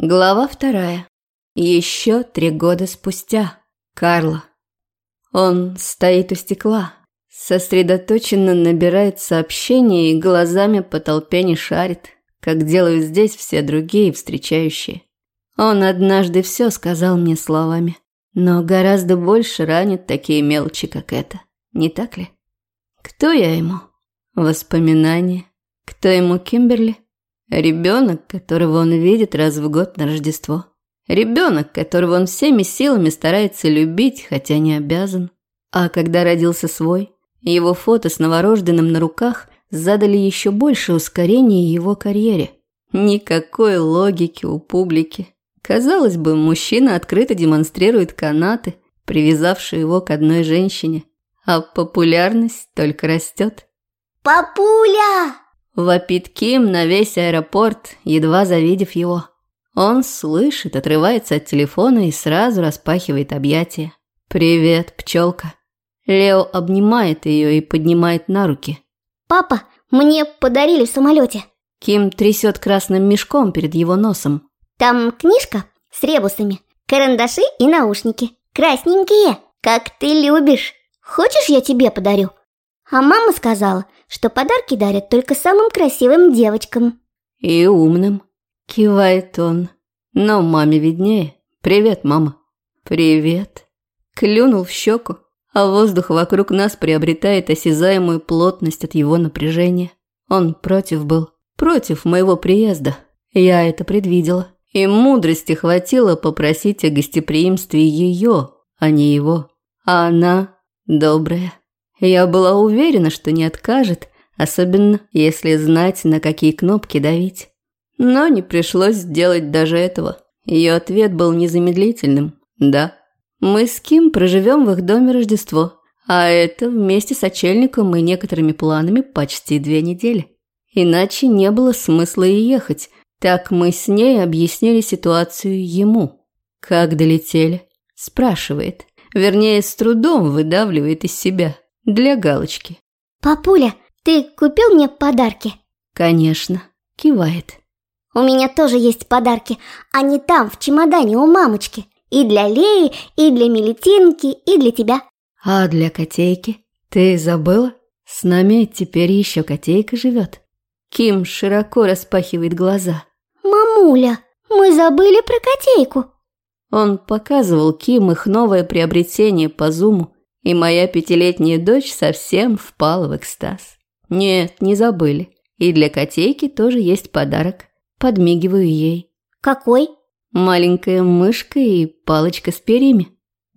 Глава вторая. Еще три года спустя. Карла. Он стоит у стекла, сосредоточенно набирает сообщения и глазами по толпе не шарит, как делают здесь все другие встречающие. Он однажды все сказал мне словами, но гораздо больше ранит такие мелочи, как это, не так ли? Кто я ему? Воспоминания. Кто ему Кимберли? Ребенок, которого он видит раз в год на Рождество. Ребенок, которого он всеми силами старается любить, хотя не обязан. А когда родился свой, его фото с новорожденным на руках задали еще больше ускорения его карьере. Никакой логики у публики. Казалось бы, мужчина открыто демонстрирует канаты, привязавшие его к одной женщине, а популярность только растет. «Папуля!» Вопит Ким на весь аэропорт, едва завидев его. Он слышит, отрывается от телефона и сразу распахивает объятия. «Привет, пчелка». Лео обнимает ее и поднимает на руки. «Папа, мне подарили в самолете». Ким трясет красным мешком перед его носом. «Там книжка с ребусами, карандаши и наушники. Красненькие, как ты любишь. Хочешь, я тебе подарю?» А мама сказала, что подарки дарят только самым красивым девочкам. И умным. Кивает он. Но маме виднее. Привет, мама. Привет. Клюнул в щеку, а воздух вокруг нас приобретает осязаемую плотность от его напряжения. Он против был. Против моего приезда. Я это предвидела. И мудрости хватило попросить о гостеприимстве ее, а не его. А она добрая. Я была уверена, что не откажет, особенно если знать, на какие кнопки давить. Но не пришлось сделать даже этого. Ее ответ был незамедлительным. «Да». Мы с Ким проживем в их доме Рождество, а это вместе с очельником и некоторыми планами почти две недели. Иначе не было смысла и ехать. Так мы с ней объяснили ситуацию ему. «Как долетели?» – спрашивает. Вернее, с трудом выдавливает из себя. Для галочки. «Папуля, ты купил мне подарки?» «Конечно», – кивает. «У меня тоже есть подарки. Они там, в чемодане у мамочки. И для Леи, и для Мелетинки, и для тебя». «А для котейки? Ты забыла? С нами теперь еще котейка живет». Ким широко распахивает глаза. «Мамуля, мы забыли про котейку». Он показывал Ким их новое приобретение по зуму, и моя пятилетняя дочь совсем впала в экстаз. Нет, не забыли. И для котейки тоже есть подарок. Подмигиваю ей. Какой? Маленькая мышка и палочка с перьями.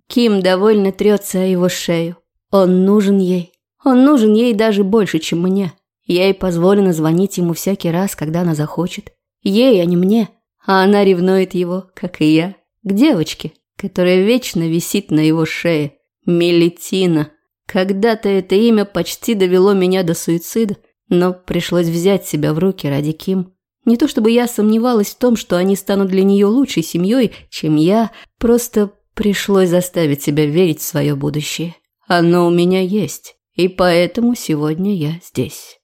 Ким довольно трется о его шею. Он нужен ей. Он нужен ей даже больше, чем мне. Ей позволено звонить ему всякий раз, когда она захочет. Ей, а не мне. А она ревнует его, как и я, к девочке, которая вечно висит на его шее, Мелитина. Когда-то это имя почти довело меня до суицида, но пришлось взять себя в руки ради Ким. Не то чтобы я сомневалась в том, что они станут для нее лучшей семьей, чем я, просто пришлось заставить себя верить в свое будущее. Оно у меня есть, и поэтому сегодня я здесь.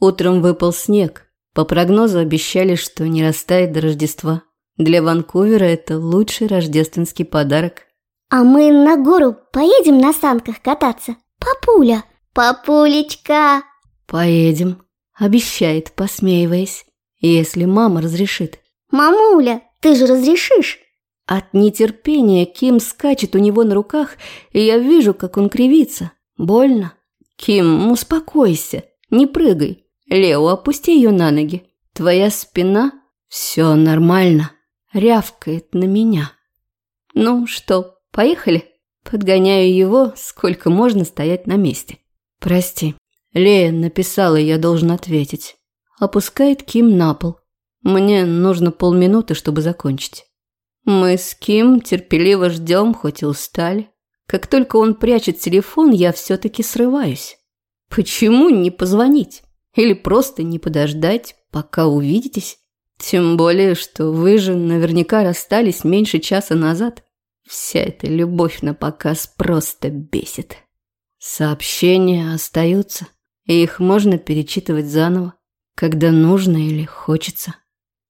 Утром выпал снег. По прогнозу обещали, что не растает до Рождества. Для Ванкувера это лучший рождественский подарок. А мы на гору поедем на санках кататься? Папуля, папулечка. Поедем, обещает, посмеиваясь, если мама разрешит. Мамуля, ты же разрешишь? От нетерпения Ким скачет у него на руках, и я вижу, как он кривится. Больно. Ким, успокойся, не прыгай. Лео, опусти ее на ноги. Твоя спина... Все нормально. Рявкает на меня. Ну что, Поехали. Подгоняю его, сколько можно стоять на месте. Прости. Лея написала, я должен ответить. Опускает Ким на пол. Мне нужно полминуты, чтобы закончить. Мы с Ким терпеливо ждем, хоть и устали. Как только он прячет телефон, я все-таки срываюсь. Почему не позвонить? Или просто не подождать, пока увидитесь? Тем более, что вы же наверняка расстались меньше часа назад. Вся эта любовь на показ просто бесит. Сообщения остаются, и их можно перечитывать заново, когда нужно или хочется.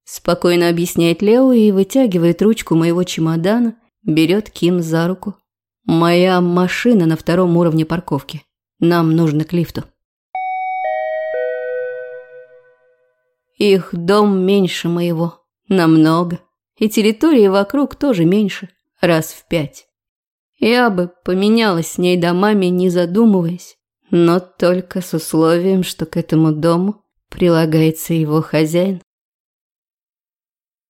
Спокойно объясняет Лео и вытягивает ручку моего чемодана, берет Ким за руку. Моя машина на втором уровне парковки. Нам нужно к лифту. Их дом меньше моего. Намного. И территории вокруг тоже меньше. Раз в пять. Я бы поменялась с ней домами, не задумываясь. Но только с условием, что к этому дому прилагается его хозяин.